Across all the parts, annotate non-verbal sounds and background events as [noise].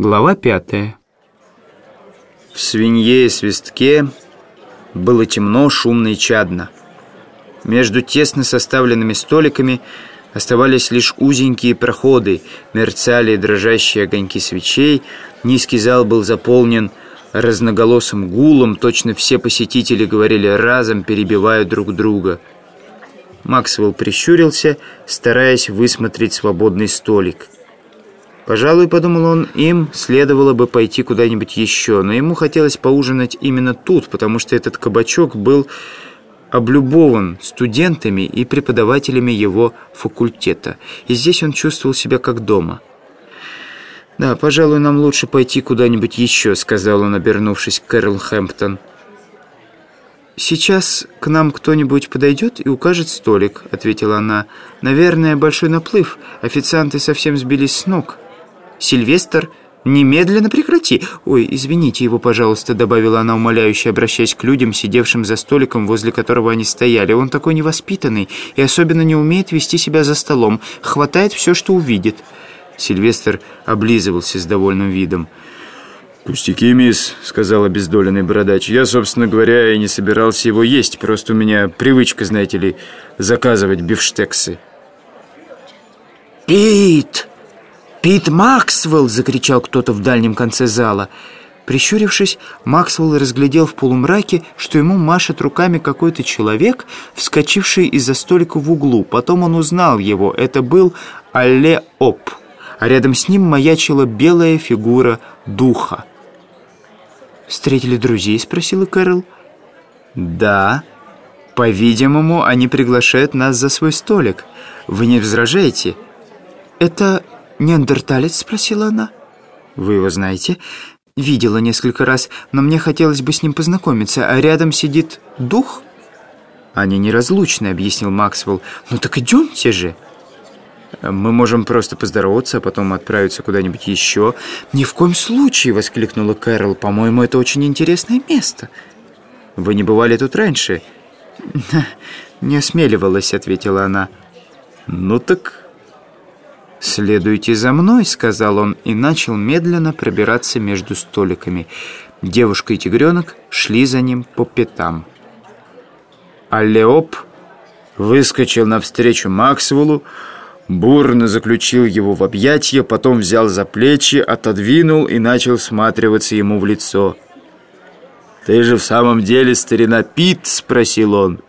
Глава пятая. В свинье и свистке было темно, шумно и чадно. Между тесно составленными столиками оставались лишь узенькие проходы, мерцали дрожащие огоньки свечей, низкий зал был заполнен разноголосым гулом, точно все посетители говорили разом, перебивая друг друга. Максвелл прищурился, стараясь высмотреть свободный столик – Пожалуй, подумал он, им следовало бы пойти куда-нибудь еще, но ему хотелось поужинать именно тут, потому что этот кабачок был облюбован студентами и преподавателями его факультета, и здесь он чувствовал себя как дома. «Да, пожалуй, нам лучше пойти куда-нибудь еще», — сказал он, обернувшись к Кэрол Хэмптон. «Сейчас к нам кто-нибудь подойдет и укажет столик», — ответила она. «Наверное, большой наплыв. Официанты совсем сбились с ног». Сильвестр, немедленно прекрати. Ой, извините его, пожалуйста», — добавила она умоляюще, обращаясь к людям, сидевшим за столиком, возле которого они стояли. «Он такой невоспитанный и особенно не умеет вести себя за столом. Хватает все, что увидит». Сильвестр облизывался с довольным видом. «Пустяки, мисс», — сказал обездоленный бородач. «Я, собственно говоря, и не собирался его есть. Просто у меня привычка, знаете ли, заказывать бифштексы». «Пит!» «Пит Максвелл!» — закричал кто-то в дальнем конце зала. Прищурившись, Максвелл разглядел в полумраке, что ему машет руками какой-то человек, вскочивший из-за столика в углу. Потом он узнал его. Это был Алле Оп, а рядом с ним маячила белая фигура духа. «Встретили друзей?» — спросила Кэрол. «Да. По-видимому, они приглашают нас за свой столик. Вы не возражаете?» «Это «Неандерталец?» — спросила она. «Вы его знаете?» «Видела несколько раз, но мне хотелось бы с ним познакомиться. А рядом сидит дух?» «Они неразлучны», — объяснил Максвелл. «Ну так идемте же!» «Мы можем просто поздороваться, а потом отправиться куда-нибудь еще». «Ни в коем случае!» — воскликнула Кэрол. «По-моему, это очень интересное место». «Вы не бывали тут раньше?» [laughs] «Не осмеливалась», — ответила она. «Ну так «Следуйте за мной», — сказал он и начал медленно пробираться между столиками. Девушка и тигренок шли за ним по пятам. А Леоп выскочил навстречу Максвеллу, бурно заключил его в объятия, потом взял за плечи, отодвинул и начал всматриваться ему в лицо. «Ты же в самом деле старина Пит?» — спросил он.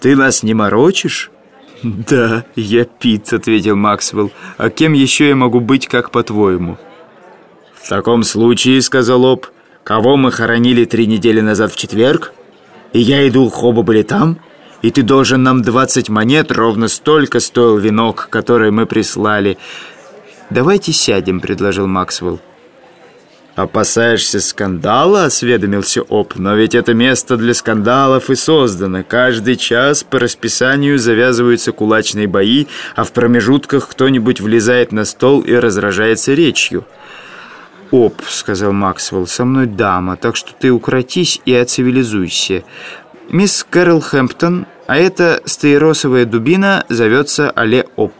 «Ты нас не морочишь?» [laughs] «Да, я Пит», — ответил Максвелл. «А кем еще я могу быть, как по-твоему?» «В таком случае», — сказал Об, — «кого мы хоронили три недели назад в четверг? И я и дух оба были там, и ты должен нам двадцать монет, ровно столько стоил венок, который мы прислали». «Давайте сядем», — предложил Максвелл. «Опасаешься скандала?» — осведомился Оп. «Но ведь это место для скандалов и создано. Каждый час по расписанию завязываются кулачные бои, а в промежутках кто-нибудь влезает на стол и разражается речью». «Оп», — сказал Максвелл, — «со мной дама, так что ты укротись и оцивилизуйся. Мисс Кэрол Хэмптон, а эта стаиросовая дубина зовется Але Оп».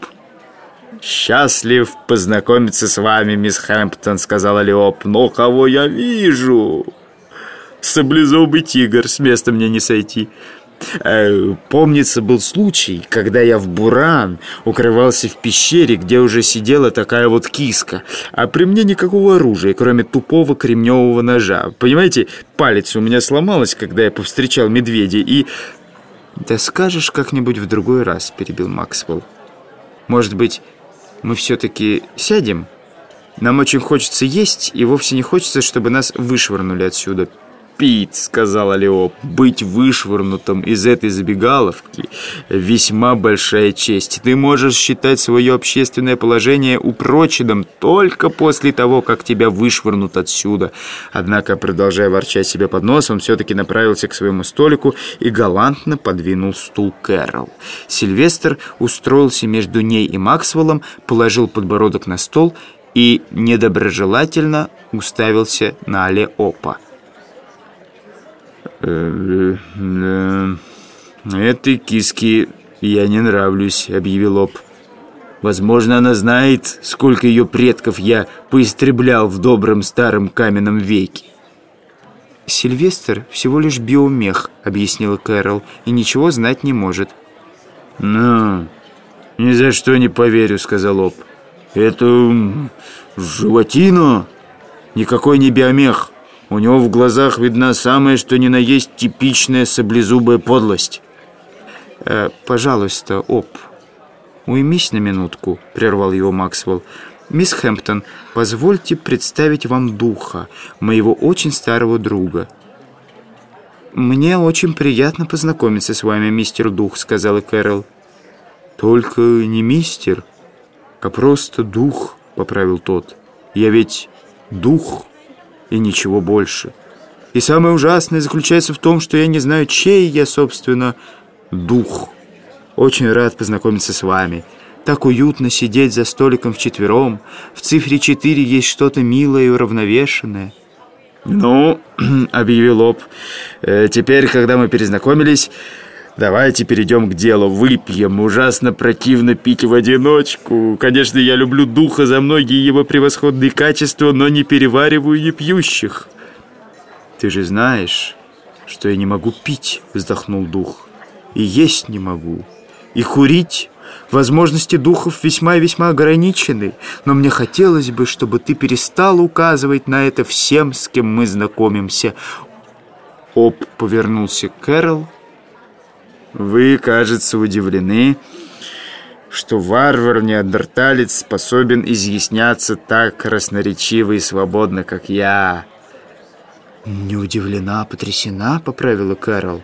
«Счастлив познакомиться с вами, мисс Хэмптон», — сказала Леоп. «Но кого я вижу?» «Саблезубый тигр, с места мне не сойти». Э, помнится, был случай, когда я в Буран укрывался в пещере, где уже сидела такая вот киска, а при мне никакого оружия, кроме тупого кремневого ножа. Понимаете, палец у меня сломалась, когда я повстречал медведя, и... «Да скажешь как-нибудь в другой раз», — перебил Максвелл. «Может быть, мы все-таки сядем? Нам очень хочется есть, и вовсе не хочется, чтобы нас вышвырнули отсюда. «Пить», — сказала Лео, — «быть вышвырнутым из этой забегаловки — весьма большая честь. Ты можешь считать свое общественное положение упроченным только после того, как тебя вышвырнут отсюда». Однако, продолжая ворчать себе под нос, он все-таки направился к своему столику и галантно подвинул стул Кэрол. Сильвестр устроился между ней и Максвеллом, положил подбородок на стол и недоброжелательно уставился на Алеопа. Э, э, «Этой киске я не нравлюсь», — объявил Об. Возможно, она знает, сколько ее предков я поистреблял в добром старом каменном веке. «Сильвестр всего лишь биомех», — объяснила Кэрол, «и ничего знать не может». «Ну, ни за что не поверю», — сказал Об. «Это животина, никакой не биомех. У него в глазах видна самая, что ни на есть, типичная саблезубая подлость». «Э, «Пожалуйста, Об, уймись на минутку», — прервал его Максвелл. «Мисс Хэмптон, позвольте представить вам духа, моего очень старого друга». «Мне очень приятно познакомиться с вами, мистер Дух», — сказала Кэрол. «Только не мистер, а просто дух», — поправил тот. «Я ведь дух и ничего больше. И самое ужасное заключается в том, что я не знаю, чей я, собственно, дух. Очень рад познакомиться с вами». Так уютно сидеть за столиком вчетвером. В цифре 4 есть что-то милое и уравновешенное. «Ну, [clears throat] — объявил Об, э, — теперь, когда мы перезнакомились, давайте перейдем к делу. Выпьем. Ужасно противно пить в одиночку. Конечно, я люблю духа за многие его превосходные качества, но не перевариваю не пьющих». «Ты же знаешь, что я не могу пить», — вздохнул дух. «И есть не могу. И курить...» Возможности духов весьма и весьма ограничены, но мне хотелось бы, чтобы ты перестал указывать на это всем, с кем мы знакомимся». Об повернулся Кэрол. «Вы, кажется, удивлены, что варвар-неандерталец способен изъясняться так красноречиво и свободно, как я». «Не удивлена, а потрясена», — поправила Кэрол.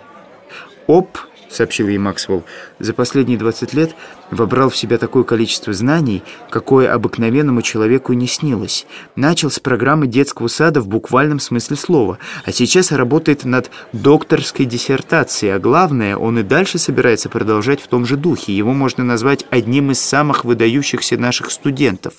Об сообщил ей Максвелл, за последние 20 лет вобрал в себя такое количество знаний, какое обыкновенному человеку не снилось. Начал с программы детского сада в буквальном смысле слова, а сейчас работает над докторской диссертацией, а главное, он и дальше собирается продолжать в том же духе. Его можно назвать одним из самых выдающихся наших студентов.